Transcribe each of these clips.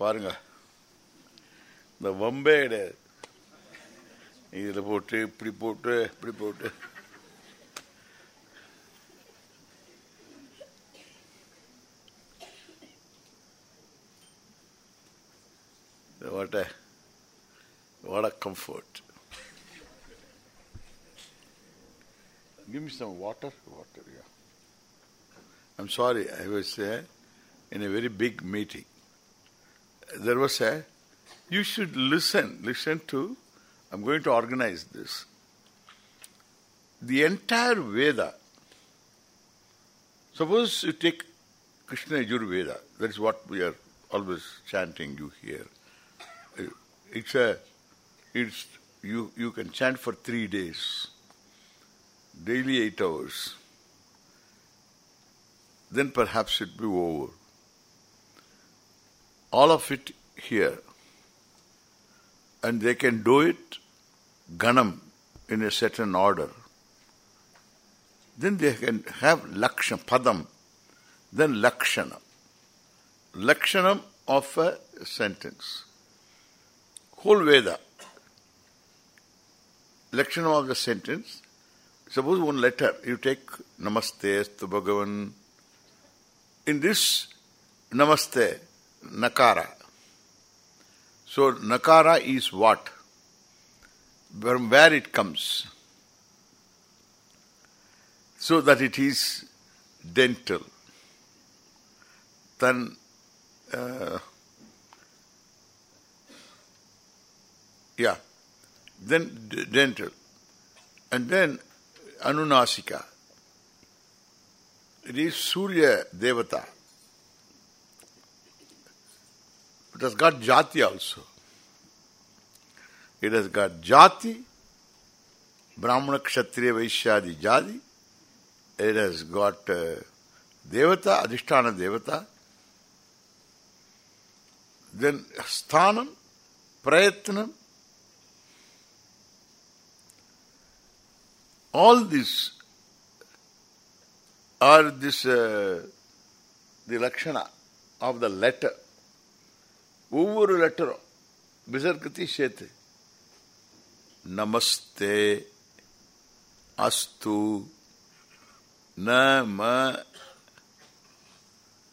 பாருங்க இந்த வம்பே கிடையாது இதுல போட்டு இப்படி போட்டு இப்படி போட்டு what a what a comfort give me some water water yeah i'm sorry i was uh, in a very big meeting there was a you should listen listen to i'm going to organize this. The entire veda suppose you take krishna yajurveda that is what we are always chanting you hear it's a it's you you can chant for three days daily eight hours. Then perhaps it be over all of it here. And they can do it ganam in a certain order. Then they can have lakshana padam then lakshana. Lakshanam of a sentence. Whole Veda, Lakshana of the sentence, suppose one letter, you take Namaste, Astu Bhagavan. In this Namaste, Nakara. So Nakara is what? From where it comes? So that it is dental. Then uh, Yeah. Then dental. And then Anunasika. It is Surya Devata. It has got Jati also. It has got Jati, Brahmana, Kshatriya, Vaishyadi, Jadi. It has got uh, Devata, Adhisthana Devata. Then Sthanam, Prayatnam, all these are this uh, the lakshana of the letter ஒவ்வொரு லெட்டரும் விசர்க்கத்தை சேர்த்து நமஸ்தே அஸ்து நம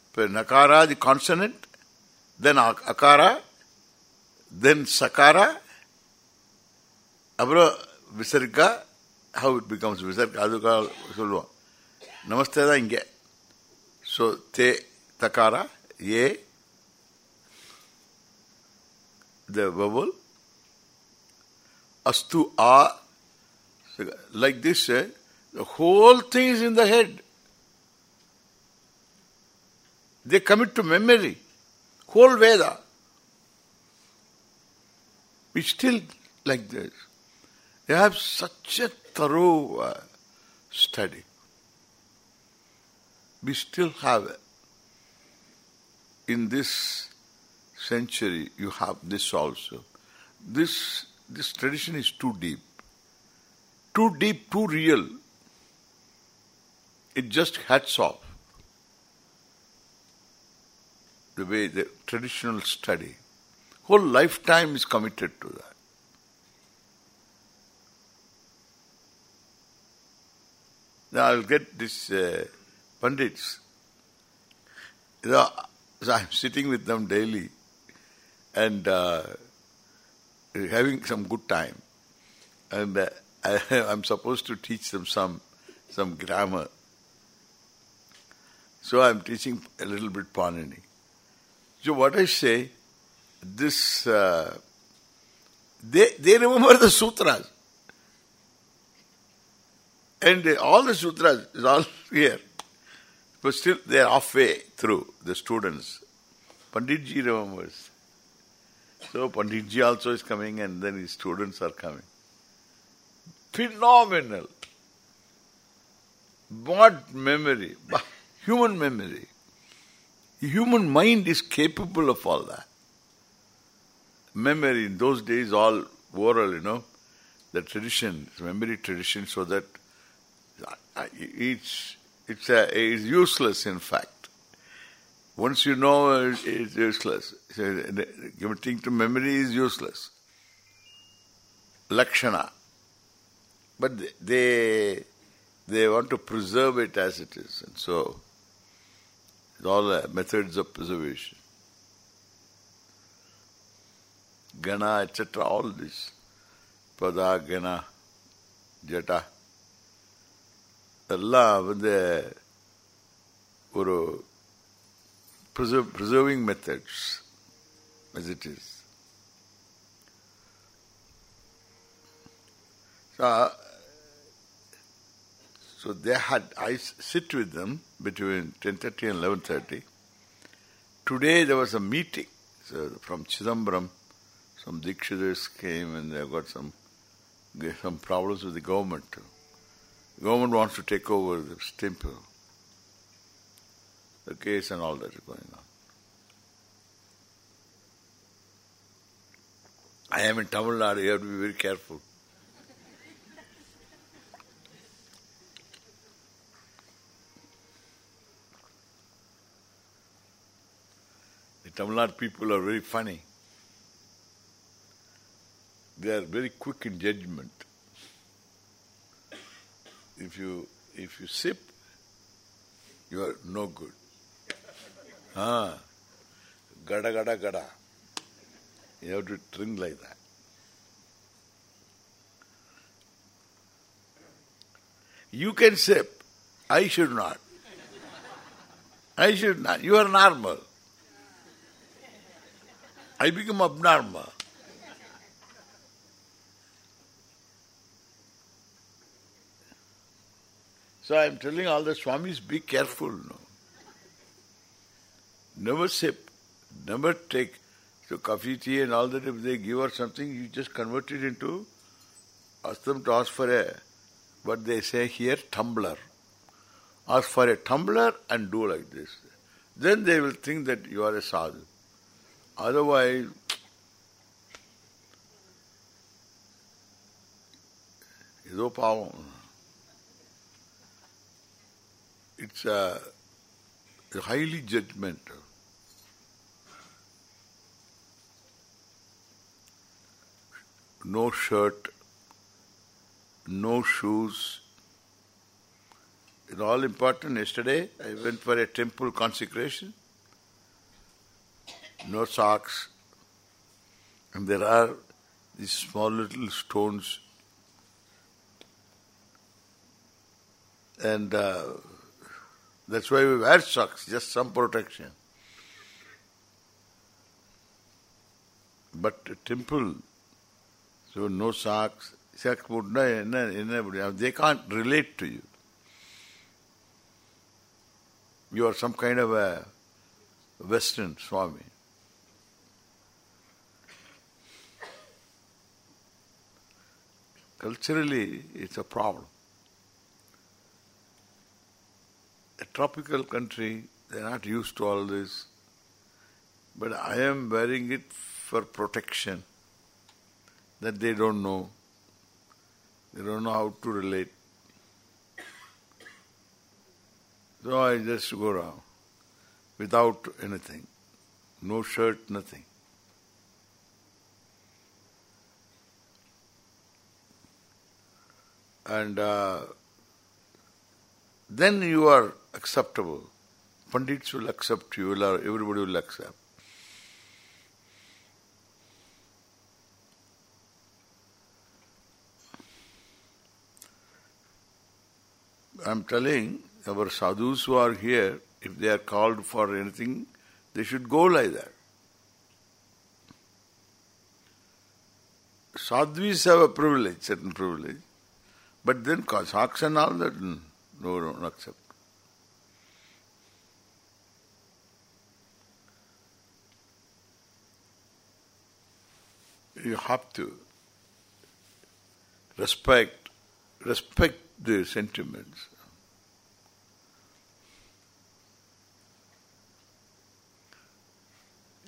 இப்போ நகாரா தி consonant தென் Akara தென் சகாரா அப்புறம் visarga how it becomes visarga அதுக்காக சொல்லுவோம் நமஸ்தே தான் இங்கே ஸோ தே தக்காரா a the vowel astu a like this eh, the whole thing is in the head. They commit to memory whole veda it's still like this. They have such a thorough uh, study. We still have in this century you have this also. This this tradition is too deep. Too deep, too real. It just hats off. The way the traditional study. Whole lifetime is committed to that. Now I'll get this uh, Pandits. You know, I'm sitting with them daily and uh, having some good time. And uh, I, I'm supposed to teach them some some grammar. So I'm teaching a little bit Panini. So what I say, this, uh, they, they remember the sutras. And uh, all the sutras is all here. But still they are halfway through, the students. Panditji remembers. So Panditji also is coming and then his students are coming. Phenomenal. What memory? Human memory. Human mind is capable of all that. Memory in those days all oral, you know, the tradition, memory tradition, so that uh, uh, it's it's uh, a, it's useless in fact. Once you know, it's useless. So, committing to memory is useless. Lakshana. But they they want to preserve it as it is. And so, all the methods of preservation. Gana, etc., all this. Pada, Gana, Jata. எல்லாம் வந்து ஒரு preserve, preserving methods as it is. So, so they had, I sit with them between 10.30 and 11.30. Today there was a meeting. So from Chidambaram, some Dikshitars came and they got some some problems with the government. The government wants to take over this temple. The case and all that is going on. I am in Tamil Nadu, you have to be very careful. The Tamil Nadu people are very funny. They are very quick in judgment. If you if you sip, you are no good. Ah, gada gada gada. You have to drink like that. You can sip. I should not. I should not. You are normal. I become abnormal. So I am telling all the Swamis, be careful. No? Never sip, never take so coffee, tea and all that if they give or something, you just convert it into, ask them to ask for a, what they say here, tumbler. Ask for a tumbler and do like this. Then they will think that you are a sadhu. Otherwise, it's పావం it's highly No shirt, no shoes. It's all important. Yesterday I went for a temple consecration. No socks. And there are these small little stones. And uh, that's why we wear socks, just some protection. But temple, so no socks. Socks would not, in they can't relate to you. You are some kind of a Western Swami. Culturally, it's a problem. A tropical country, they're not used to all this. But I am wearing it for protection that they don't know. They don't know how to relate. So I just go around without anything. No shirt, nothing. And uh, then you are acceptable. Pandits will accept you, everybody will accept. I'm telling our sadhus who are here, if they are called for anything, they should go like that. Sadhvis have a privilege, certain privilege. But then socks and all that, mm, no, don't accept. You have to respect, respect the sentiments.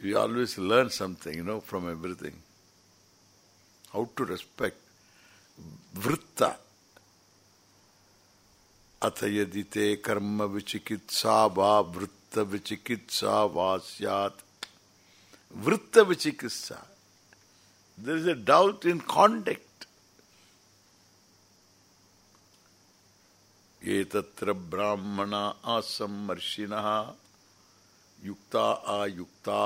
You always learn something, you know, from everything. How to respect. Vritta. Atayadite karma vichikitsa va vritta vritta vichikitsa vasyat. Vritta vichikitsa. There is a doubt in conduct. एतत्र ब्राह्मणा असम्मर्षिणः युक्ता आयुक्ता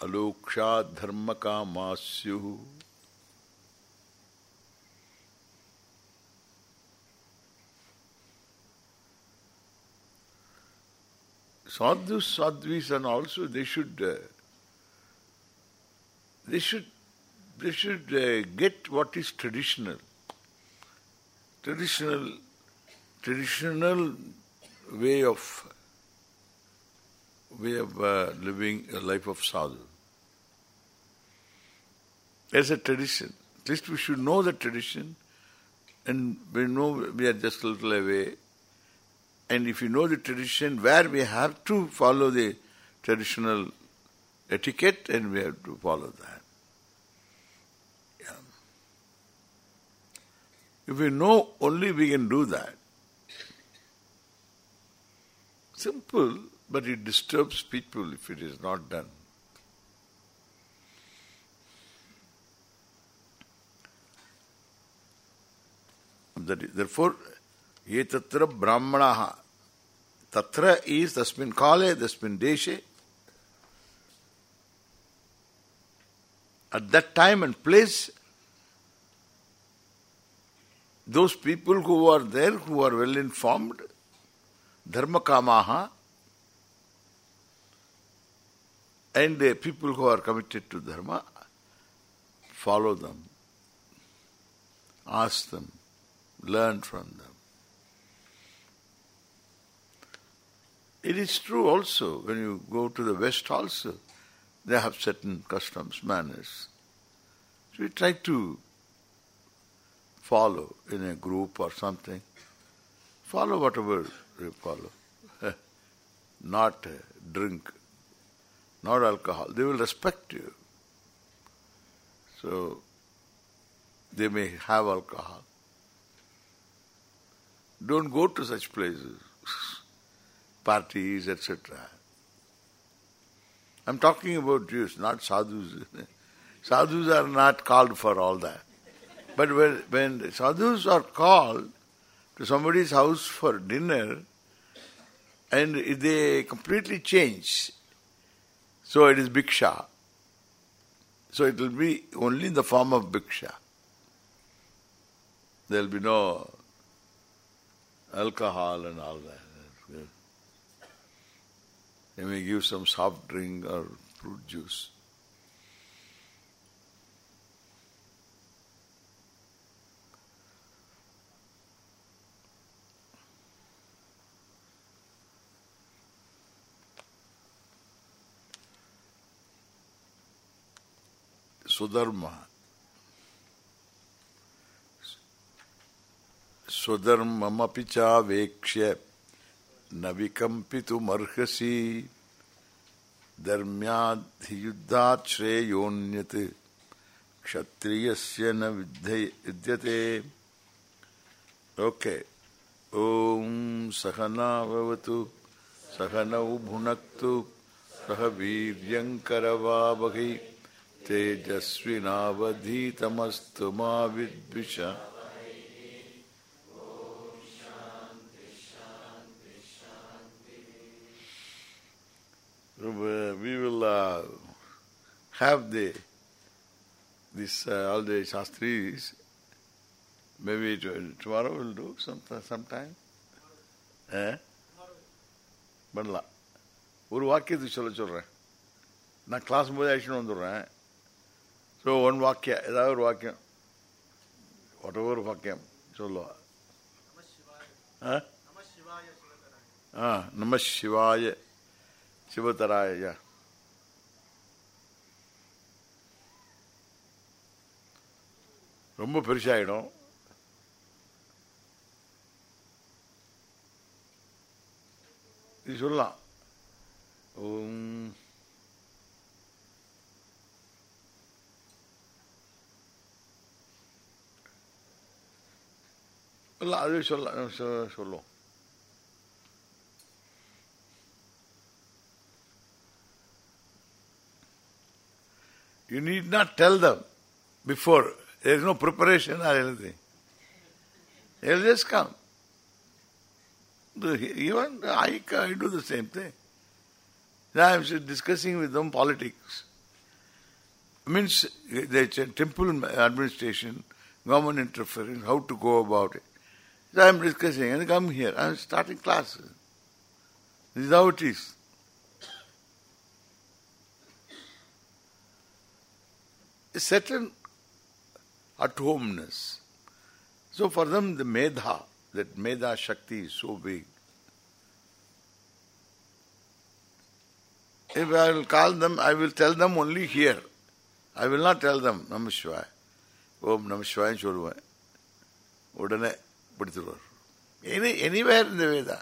अलोक्षा धर्म का मास्यु साधु साध्वी सन also they should they should they should get what is traditional traditional traditional way of way of uh, living a life of sadhu. As a tradition. At least we should know the tradition and we know we are just a little away and if you know the tradition where we have to follow the traditional etiquette and we have to follow that. Yeah. If we know only we can do that. Simple, but it disturbs people if it is not done. Therefore, ye tatra brahmanaha. Tatra is tasmin kale, tasmin deshe. At that time and place, those people who are there, who are well informed, dharmakamaha and the people who are committed to dharma follow them ask them learn from them It is true also, when you go to the West also, they have certain customs, manners. So we try to follow in a group or something. Follow whatever you follow. not drink, not alcohol. They will respect you. So, they may have alcohol. Don't go to such places parties, etc. I'm talking about Jews, not sadhus. sadhus are not called for all that. But when, when sadhus are called to somebody's house for dinner, and they completely change, so it is bhiksha. So it will be only in the form of bhiksha. There will be no alcohol and all that. They may give some soft drink or fruit juice. Sudharma. Sudharmamapi cha vekshya न विकम्पितुमर्हसि धर्म्याद्युद्धात् श्रेयोन्यत् क्षत्रियस्य न विद्यते okay ॐ सहना भवतु सहनौ भुनक्तु सह वीर्यङ्करवावहै तेजस्विनावधीतमस्तु मा विद्विषा we will uh, have the this uh, all the shastris. Maybe tomorrow we'll do some sometime. Eh? பண்ணலாம் ஒரு வாக்கியத்துக்கு சொல்ல சொல்றேன் நான் கிளாஸ் போது அழிச்சுன்னு வந்துடுறேன் ஸோ ஒன் வாக்கிய ஏதாவது ஒரு வாக்கியம் ஒட்ட ஒரு வாக்கியம் சொல்லுவா ஆ நம சிவாய சிவத்தராய ரொம்ப பெருசாயிடும் இது சொல்லலாம் Om You need not tell them before. There is no preparation or anything. They just come. Even I, I do the same thing. Now I'm discussing with them politics. Means the temple administration, government interference, how to go about it. So I'm discussing and come here. I'm starting classes. This is how it is. A certain at-homeness. So for them the medha, that medha shakti is so big. If I will call them, I will tell them only here. I will not tell them Namashivaya. ஓம் நம சிவாயம் சொல்லுவேன் உடனே பிடித்துருவார் any anywhere இந்த Veda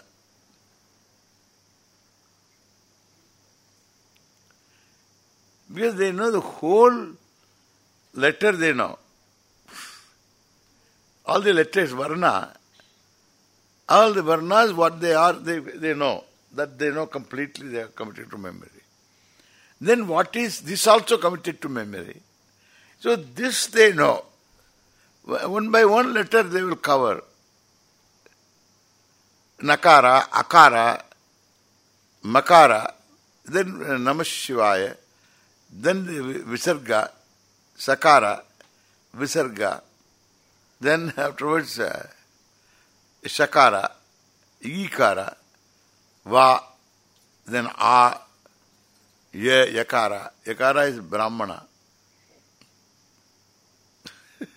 Because they know the whole letter they know. All the letters, Varna, all the Varnas, what they are, they, they know. That they know completely, they are committed to memory. Then what is this also committed to memory? So this they know. One by one letter they will cover. Nakara, Akara, Makara, then Namah Shivaya, then Visarga, Sakara, Visarga, then afterwards uh, Shakara, Ikara, Va, then A, Ye, Yakara. Yakara is Brahmana.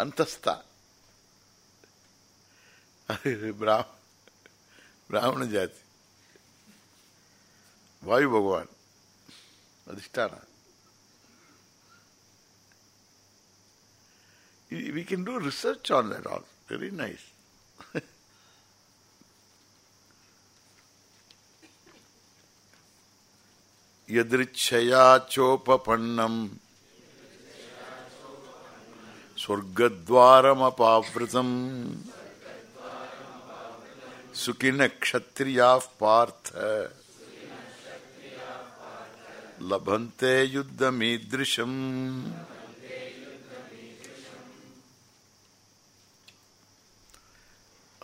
Antastha. ब्राह्मण जाति वायु भगवान अधिष्ठान we can do research on that all very nice यदृच्छया चोपपन्नम स्वर्गद्वारमपावृतम सुखिन क्षत्रिया पार्थ लभन्ते युद्धमीदृशम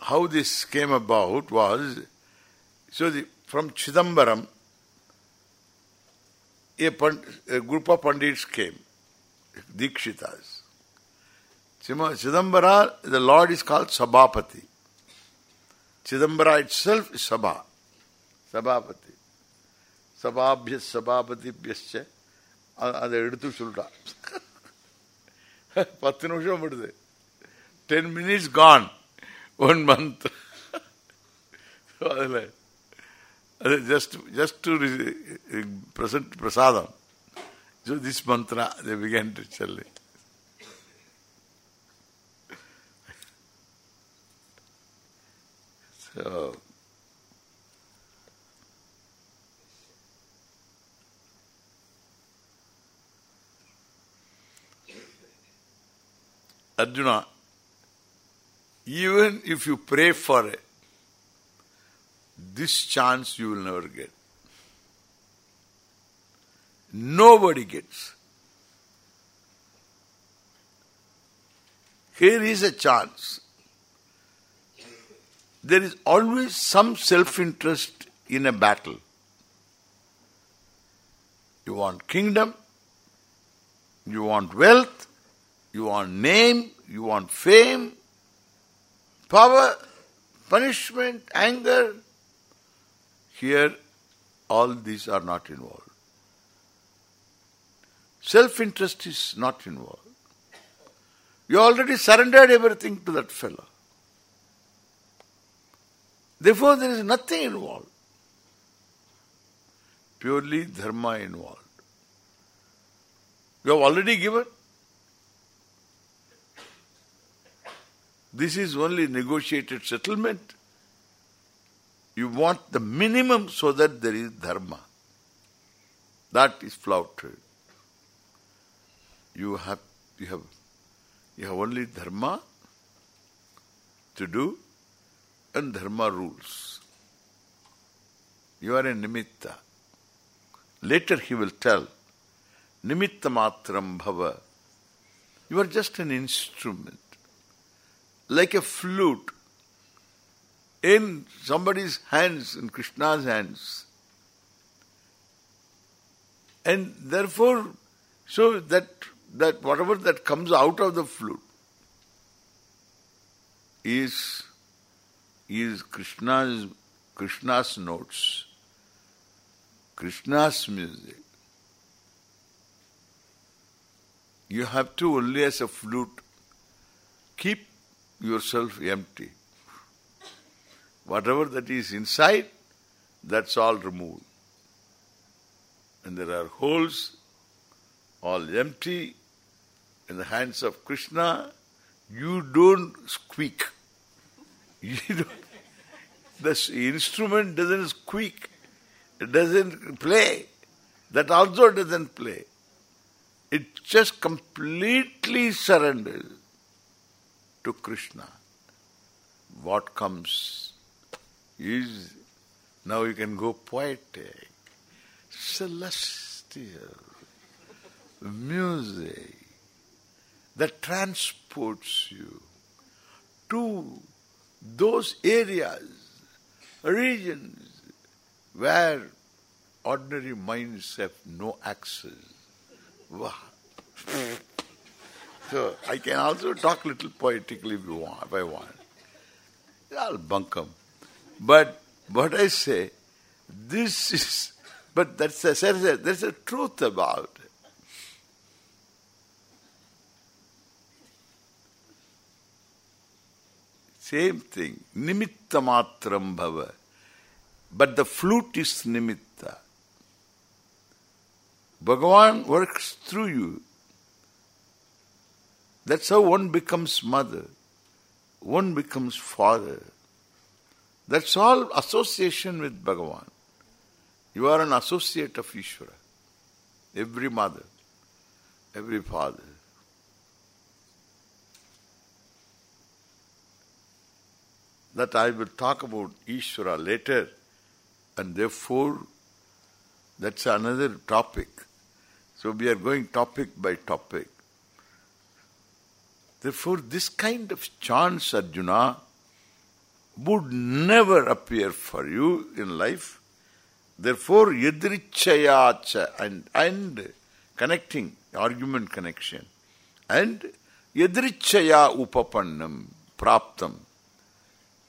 How this came about was, so the, from Chidambaram, a, pand, a group of pandits came, Dikshitas. Chidambara, the Lord is called Sabhapati. Chidambara itself is Sabha. Sabhapati. Sabhabhya Sabhapatibhyascha அதை எடுத்து சொல்லிட்டான் பத்து நிமிஷம் விடுது ten minutes Khan one month அதில் அது just just to present பிரசாதம் So this mantra, they began to tell Uh, so, Arjuna, even if you pray for it, this chance you will never get. Nobody gets. Here is a chance. There is always some self-interest in a battle. You want kingdom, you want wealth, you want name, you want fame, power, punishment, anger. Here, all these are not involved. Self-interest is not involved. You already surrendered everything to that fellow. Therefore, there is nothing involved. Purely dharma involved. You have already given. This is only negotiated settlement. You want the minimum so that there is dharma. That is flouted. You have you have you have only dharma to do and dharma rules. You are a nimitta. Later he will tell, Nimitta matram bhava. You are just an instrument. Like a flute in somebody's hands, in Krishna's hands. And therefore, so that that whatever that comes out of the flute is is Krishna's Krishna's notes, Krishna's music. You have to only as a flute keep yourself empty. Whatever that is inside, that's all removed. And there are holes, all empty, in the hands of Krishna, you don't squeak. You don't, the instrument doesn't squeak. It doesn't play. That also doesn't play. It just completely surrenders to Krishna. What comes is, now you can go poetic, celestial, music that transports you to those areas, regions where ordinary minds have no access. Wow. so I can also talk little poetically if you want, if I want. I'll bunkum. But what I say, this is, but that's a, there's a, there's a truth about it. Same thing. Nimitta matram bhava. But the flute is nimitta. Bhagavan works through you. That's how one becomes mother. One becomes father. That's all association with Bhagavan. You are an associate of Ishvara. Every mother, every father. That I will talk about Ishvara later and therefore that's another topic. So we are going topic by topic. Therefore this kind of chance, Arjuna, would never appear for you in life. Therefore, yadrichayacha and, and connecting, argument connection. And yadrichaya upapannam, praptam.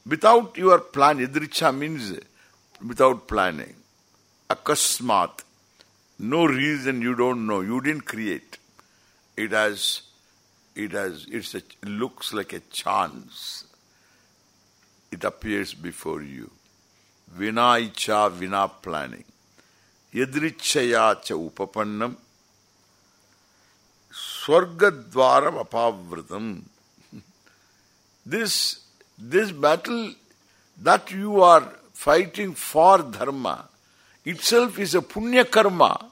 Without your plan, yadricha means without planning. Akasmat, no reason you don't know, you didn't create. It has, it has, it's a, it looks like a chance it appears before you. Vina icha, vina planning. Yadrichaya cha upapannam. Swargadvaram apavritam. This, this battle that you are fighting for dharma itself is a punya karma.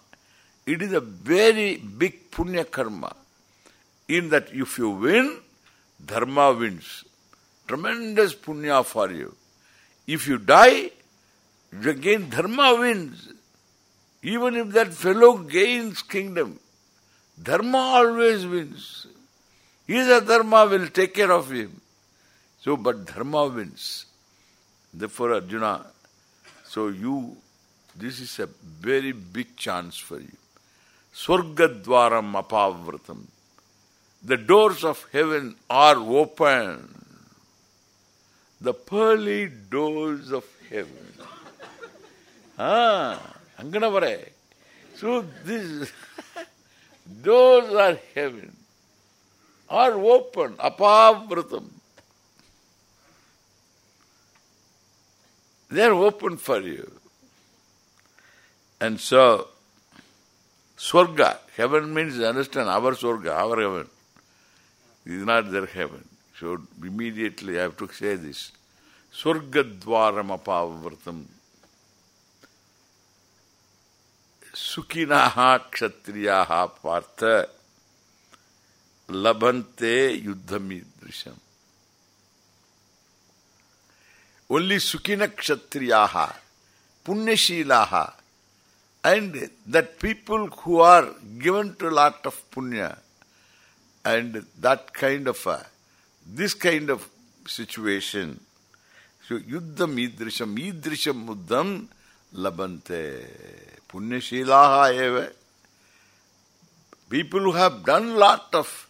It is a very big punya karma. In that if you win, dharma wins. Tremendous punya for you. If you die, again dharma wins. Even if that fellow gains kingdom, dharma always wins. His dharma will take care of him. So, but dharma wins. Therefore, Arjuna, so you, this is a very big chance for you. Swargadvaram apavratam. The doors of heaven are open the pearly doors of heaven. ah, Anganavare. So this doors are heaven, are open, apavratam. They are open for you. And so, Swarga, heaven means, understand, our Swarga, our heaven. is not their heaven. So immediately I have to say this. Swargadvaram apavratam Sukinaha kshatriyaha partha labante yuddhamidrisham. Only Sukina kshatriyaha, punyashilaha, And that people who are given to a lot of punya and that kind of a, this kind of situation, so yuddham idrisham, idrisham muddham labante. Punyashilaha eva. People who have done lot of,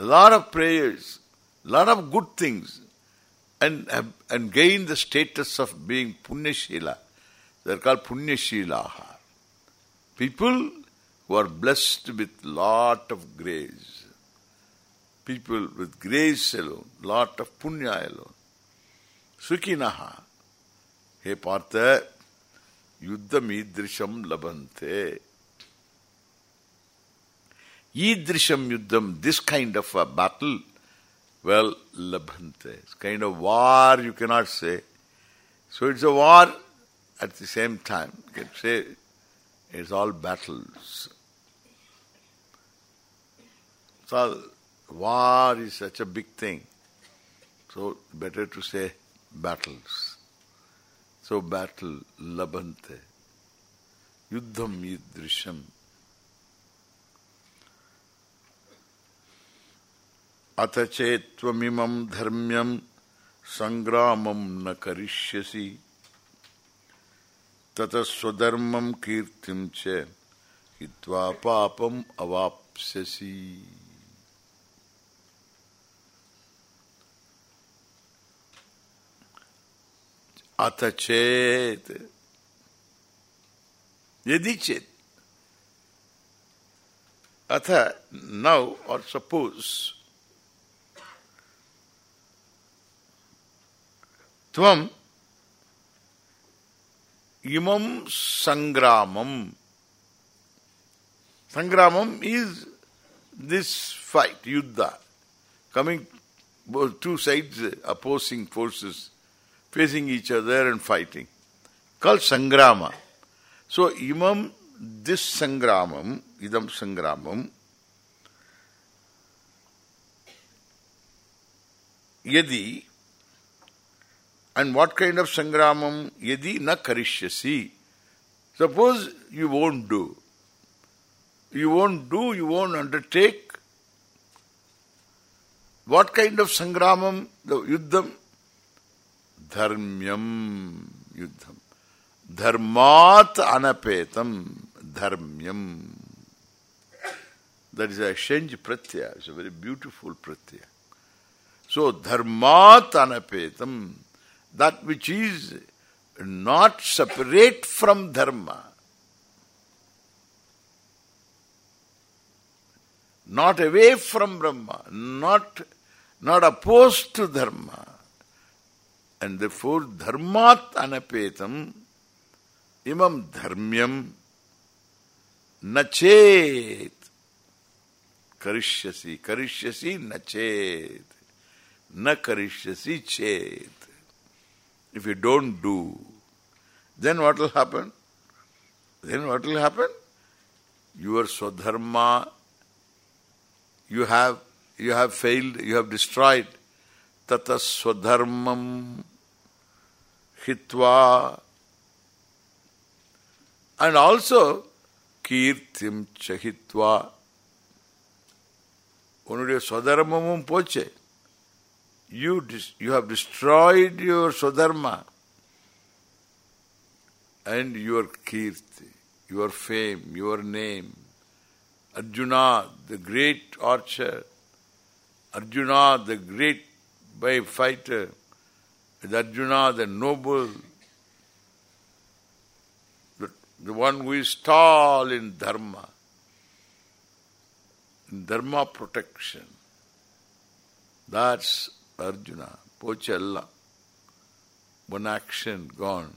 lot of prayers, lot of good things, and and gain the status of being punyashila. They are called punyashilaha. People who are blessed with lot of grace. People with grace alone, lot of punya alone. Sukinaha. He Partha, yuddham idrisham labante. Idrisham yuddham, this kind of a battle, well, labhante. It's kind of war, you cannot say. So it's a war at the same time. You can say it's all battles. So war is such a big thing. So better to say battles. So battle labante. Yuddham idrisham. अथ चेत्वमिमं धर्म्यं सङ्ग्रामं न करिष्यसि ततः स्वधर्मं कीर्तिं च हित्वा पापम् अवाप्स्यसि अथ चेत यदि चेत अथ now or suppose Tvam Imam Sangramam. Sangramam is this fight, Yuddha, coming both two sides, opposing forces, facing each other and fighting, called Sangrama. So Imam, this Sangramam, Idam Sangramam, यदि and what kind of sangramam? Yadi na karishyasi. Suppose you won't do. You won't do, you won't undertake. What kind of sangramam? The yuddham? Dharmyam yuddham. Dharmat anapetam. Dharmyam. That is a exchange pratyaya. It's a very beautiful pratyaya. So, dharmat anapetam that which is not separate from dharma, not away from Brahma, not not opposed to dharma, and therefore dharmat anapetam imam dharmyam nachet karishyasi karishyasi nachet na karishyasi chet if you don't do, then what will happen? Then what will happen? Your swadharma, you have you have failed, you have destroyed. Tata swadharmam hitva and also kirtim chahitva உன்னுடைய சொதர்மமும் போச்சு you you have destroyed your swadharma and your kirti, your fame, your name. Arjuna, the great archer, Arjuna, the great by fighter, Arjuna, the noble, the, the one who is tall in dharma, in dharma protection. That's Arjuna, Pochella, one action gone.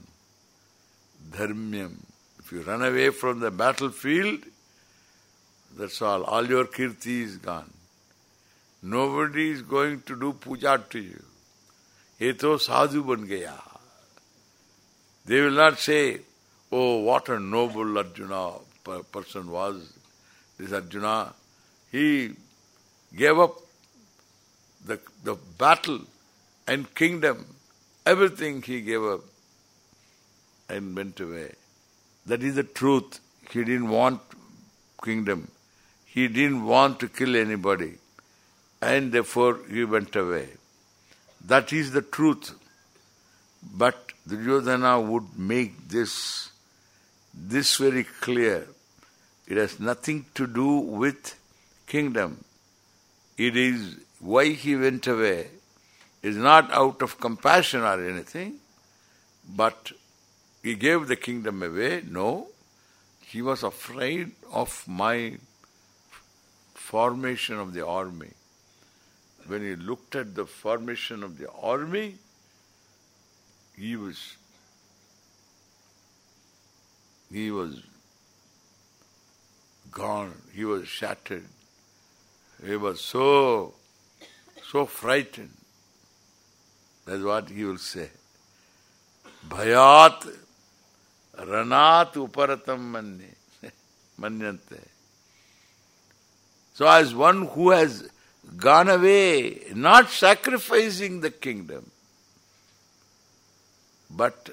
Dharmyam. If you run away from the battlefield, that's all. All your kirti is gone. Nobody is going to do puja to you. Eto sadhu ban gaya. They will not say, oh, what a noble Arjuna person was. This Arjuna, he gave up the, the battle and kingdom, everything he gave up and went away. That is the truth. He didn't want kingdom. He didn't want to kill anybody. And therefore he went away. That is the truth. But Duryodhana would make this this very clear. It has nothing to do with kingdom. It is why he went away. is not out of compassion or anything, but he gave the kingdom away. No, he was afraid of my formation of the army. When he looked at the formation of the army, he was he was gone, he was shattered. He was so, so frightened. That's what he will say. Bhayat ranat uparatam manye. Manyante. So as one who has gone away, not sacrificing the kingdom, but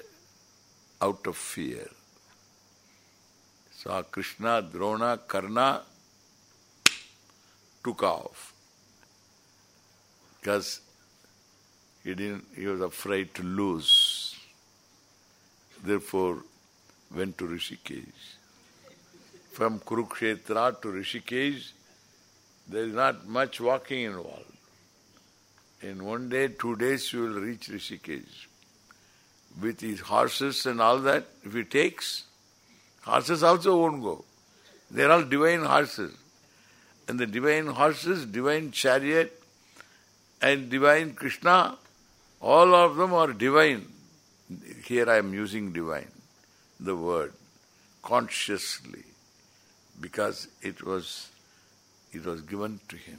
out of fear. So Krishna, Drona, Karna took off. Because he didn't he was afraid to lose. Therefore went to Rishikesh. From Kurukshetra to Rishikesh, there is not much walking involved. In one day, two days you will reach Rishikesh. With his horses and all that, if he takes, horses also won't go. They are all divine horses. And the divine horses, divine chariot, and divine Krishna, all of them are divine. Here I am using divine, the word, consciously, because it was it was given to him.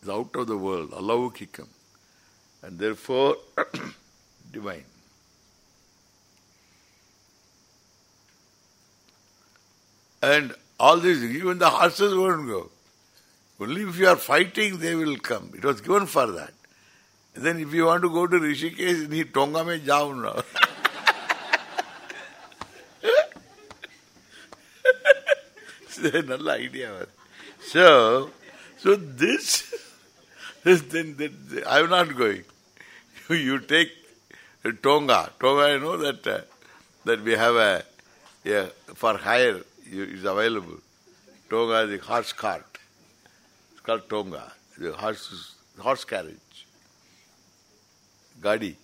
It's out of the world, alaukikam. And therefore, divine. And all these, even the horses won't go. Only if you are fighting, they will come. It was given for that. And then if you want to go to Rishikesh, need Tonga mein jao now. நல்ல idea. So, so this, then, then I am not going. You take Tonga. Tonga, you know that uh, that we have a, yeah, for hire is available. Tonga is the horse cart. Called Tonga. The horse, horse carriage. Gadi.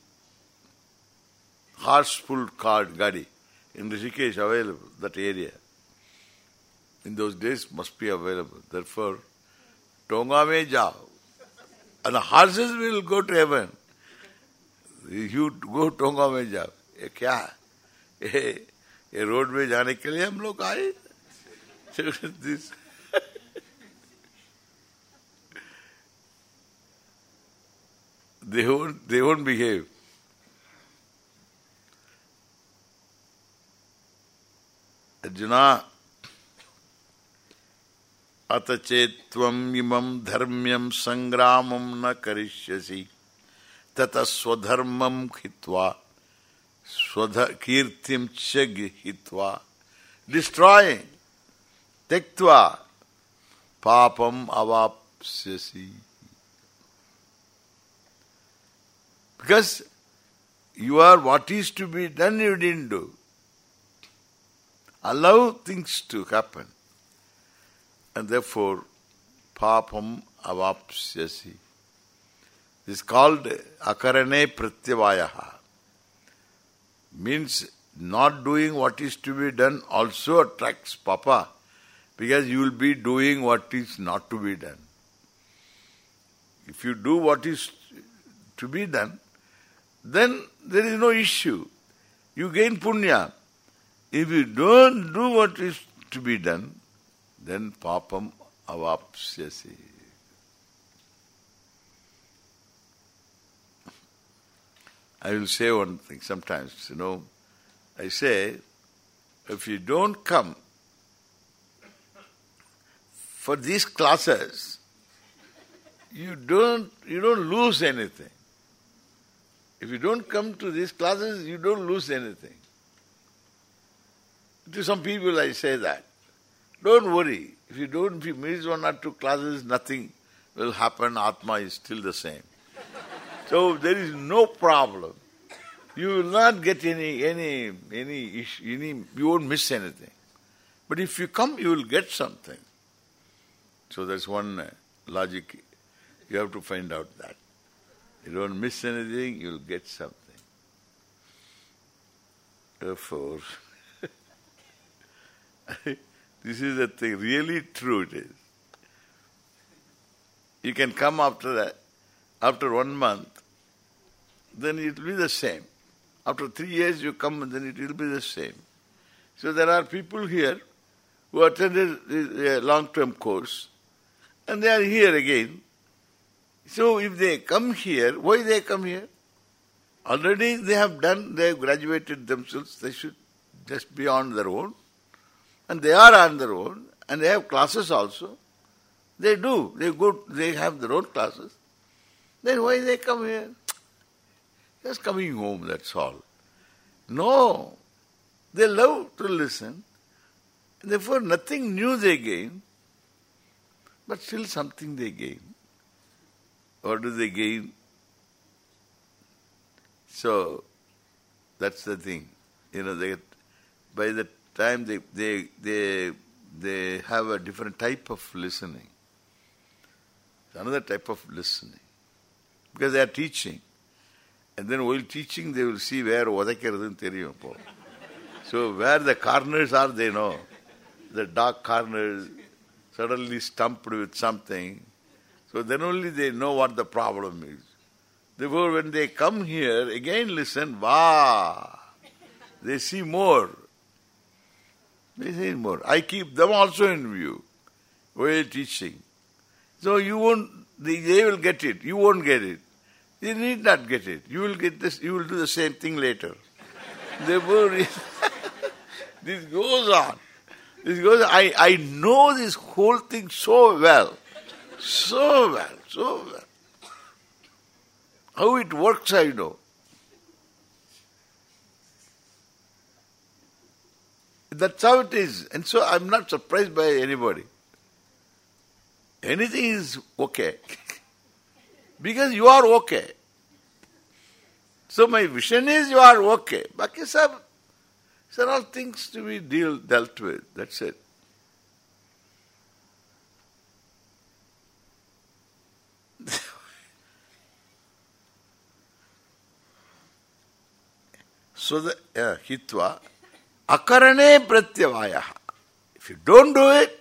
Horse-pulled cart, Gadi. In Rishikesh available, that area in those days must be available. Therefore, Tonga mein jao. And the horses will go to heaven. You go Tonga mein jao. क्या ये ये road में जाने के लिए हम लोग आए this they won't they won't behave. Arjuna अत चेत्वम इमं धर्म्यम संग्रामम न करिष्यसि तत स्वधर्मम हित्वा स्वध कीर्तिम च हित्वा डिस्ट्रॉइंग त्यक्त्वा पापम अवाप्स्यसि because you are what is to be done you didn't do allow things to happen and therefore papam avapsyasi. This is called akarane pratyavayaha. Means not doing what is to be done also attracts papa because you will be doing what is not to be done. If you do what is to be done, then there is no issue. You gain punya. If you don't do what is to be done, then papam avapsyasi. I will say one thing sometimes, you know, I say, if you don't come for these classes, you don't you don't lose anything. If you don't come to these classes, you don't lose anything. To some people I say that. Don't worry. If you don't if you miss one or two classes, nothing will happen. Atma is still the same. so there is no problem. You will not get any any any issue, any you won't miss anything. But if you come, you will get something. So that's one uh, logic. You have to find out that. You don't miss anything, you'll get something. Therefore, this is the thing, really true it is. You can come after that, after one month, then it will be the same. After three years you come, then it will be the same. So there are people here who attended a long-term course, and they are here again. So if they come here, why they come here? Already they have done, they have graduated themselves, they should just be on their own. And they are on their own, and they have classes also. They do, they go, they have their own classes. Then why they come here? Just coming home, that's all. No, they love to listen. Therefore nothing new they gain, but still something they gain. What do they gain? So, that's the thing. You know, they by the time they they they they have a different type of listening. Another type of listening. Because they are teaching. And then while teaching they will see where odakkiradhu theriyum po. So where the corners are they know. The dark corners suddenly stumped with something so then only they know what the problem is. Therefore, when they come here, again listen, wow, they see more. They see more. I keep them also in view while teaching. So you won't, they, they will get it, you won't get it. You need not get it. You will get this, you will do the same thing later. Therefore, this goes on. This goes on. I, I know this whole thing so well. So well, so well. How it works, I know. That's how it is. And so I'm not surprised by anybody. Anything is okay. because you are okay. So my vision is you are okay. Baki sab, these are all things to be deal, dealt with. That's it. So the hitva akarane pratyavaya. If you don't do it,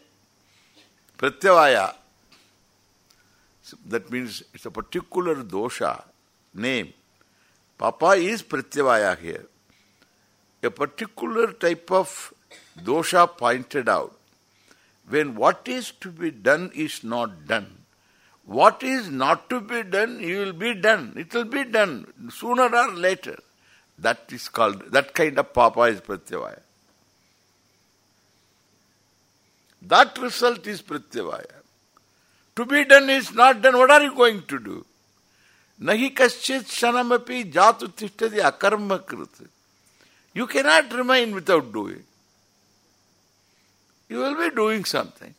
pratyavaya. So that means it's a particular dosha, name. Papa is pratyavaya here. A particular type of dosha pointed out. When what is to be done is not done, what is not to be done, it will be done. It will be done sooner or later. That is called, that kind of papa is pratyavaya. That result is pratyavaya. To be done is not done, what are you going to do? Nahi kaschit shanamapi jatu tishtadi akarma. You cannot remain without doing. You will be doing something.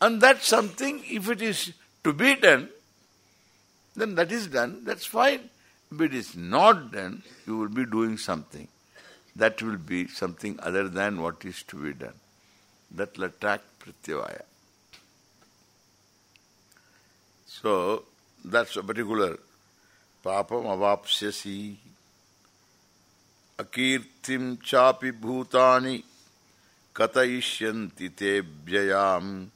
And that something, if it is to be done, then that is done, that's fine. If it is not done, you will be doing something. That will be something other than what is to be done. That will attract pratyavaya. So, that's a particular papam avapsyasi akirtim chapi bhutani katayishyanti te vyayam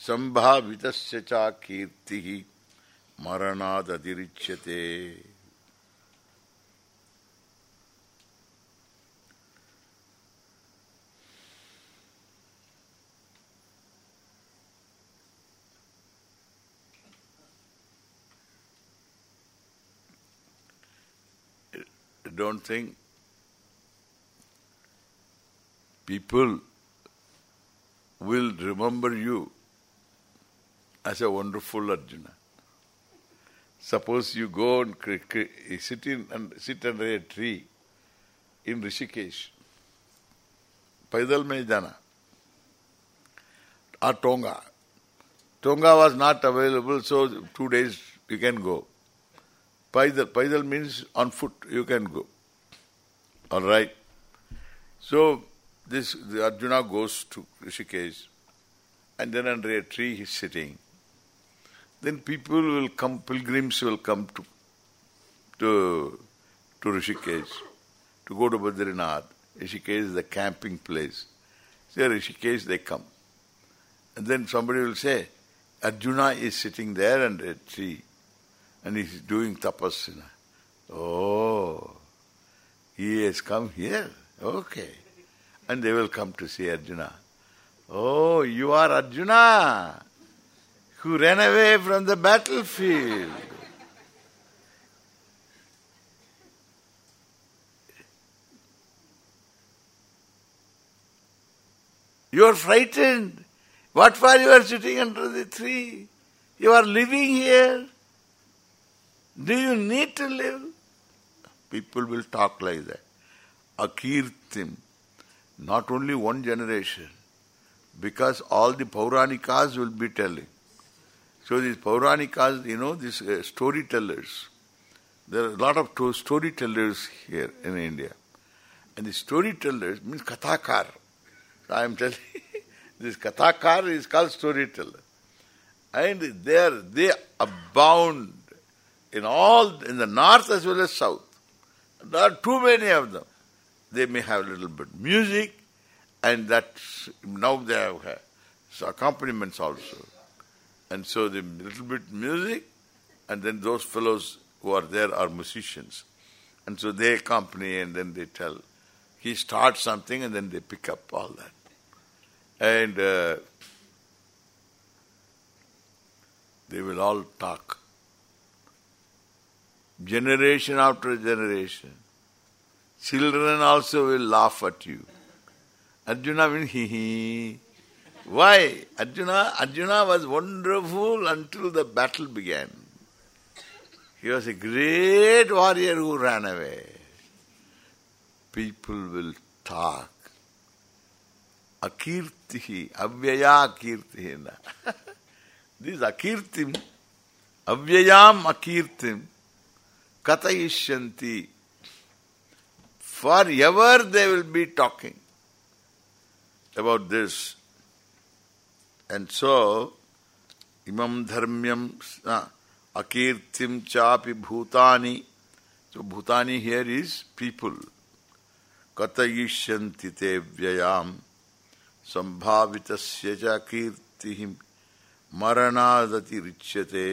sambhavitasya cha kirtihi maranadadirichyate. don't think people will remember you as a wonderful Arjuna. Suppose you go and sit in and sit under a tree in Rishikesh. Paidal mein jana. Or Tonga. Tonga was not available, so two days you can go. Paidal, Paidal means on foot you can go. All right. So this Arjuna goes to Rishikesh and then under a tree he's sitting. Then people will come, pilgrims will come to to to Rishikesh to go to Badrinath. Rishikesh is the camping place. So Rishikesh they come. And then somebody will say, Arjuna is sitting there under a tree and he's doing tapasana. Oh, he has come here. Okay. And they will come to see Arjuna. Oh, you are Arjuna who ran away from the battlefield. You are frightened. What for you are sitting under the tree? You are living here. Do you need to live? People will talk like that. Akirtim. Not only one generation. Because all the Pauranikas will be telling. So these Pauranikas, you know, these uh, storytellers. There are a lot of storytellers here in India. And the storytellers means kathakar. I am telling this kathakar is called storyteller. And they are, they abound in all, in the north as well as south. There are too many of them. They may have a little bit music, and that now they have so accompaniments also. And so the little bit music, and then those fellows who are there are musicians. And so they accompany and then they tell. He starts something and then they pick up all that. And uh, they will all talk. Generation after generation. Children also will laugh at you. Arjuna will hee hee. Why? Arjuna, Arjuna was wonderful until the battle began. He was a great warrior who ran away. People will talk. Akirtihi, avyaya akirtihina. this akirtim, avyayam akirtim, katayishyanti. Forever they will be talking about this. And so, imam dharmyam akirtim chapi bhutani. So bhutani here is people. Katayishyanti te vyayam संभावितस्य च कीर्तिः मरणादतिरिच्यते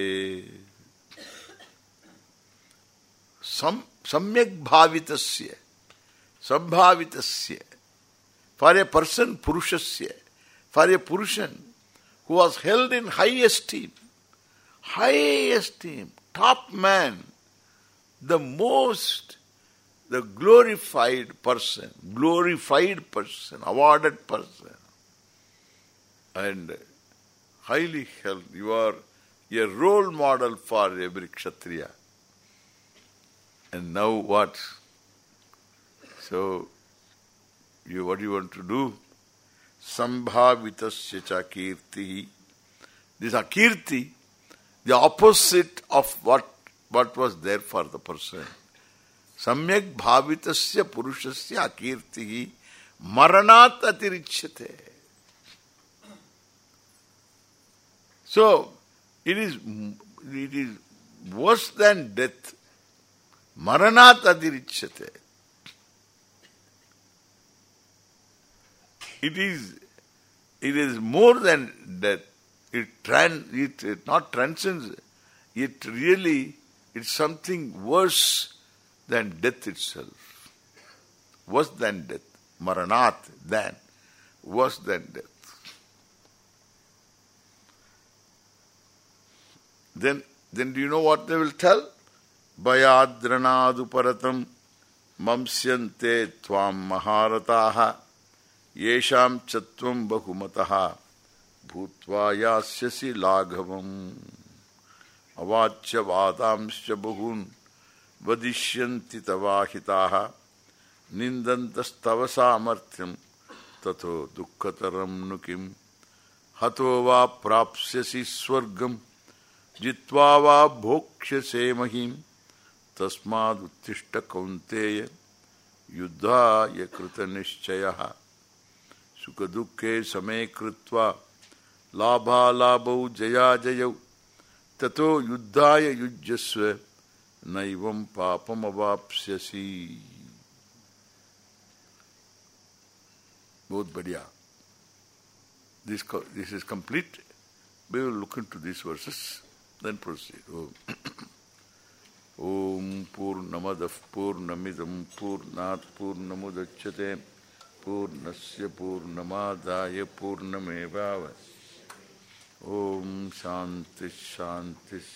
सम सम्यक भावितस्य संभावितस्य for a person purushasya for a person who was held in high esteem high esteem top man the most the glorified person glorified person awarded person and highly held. You are a role model for every Kshatriya. And now what? So, you what do you want to do? Sambhavitasya cha kirti. This akirti, the opposite of what what was there for the person. Samyak bhavitasya purushasya akirti maranat atirichyate. So, it is it is worse than death. Maranat adirichyate. It is it is more than death. It tran it, it not transcends. It really it's something worse than death itself. Worse than death. Maranat than worse than death. Then, then do you know what they will tell? Bayadranadu paratam mamsyante tvam maharataha yesham chatvam bahumataha bhutva yasyasi laghavam avachya vadamsya bahun vadishyanti tavahitaha nindantastava samarthyam तथो दुःखतरं नु किम् हतो वा प्राप्स्यसि स्वर्गम् जित्वा वा भोक्ष्यसे महीम् तस्मादुत्तिष्ठ कौन्तेय युद्धाय कृतनिश्चयः सुखदुःखे समे कृत्वा लाभालाभौ जयाजयौ ततो युद्धाय युज्यस्व नैवं पापमवाप्स्यसि बहुत बढ़िया this this is complete we will look into these verses then proceed oh. ॐ पूर्णमदः पूर्णमिदं पूर्णात् पूर्णमुदच्यते पूर्णस्य पूर्णमादाय पूर्णमेवाव ॐ शान्तिः शान्तिः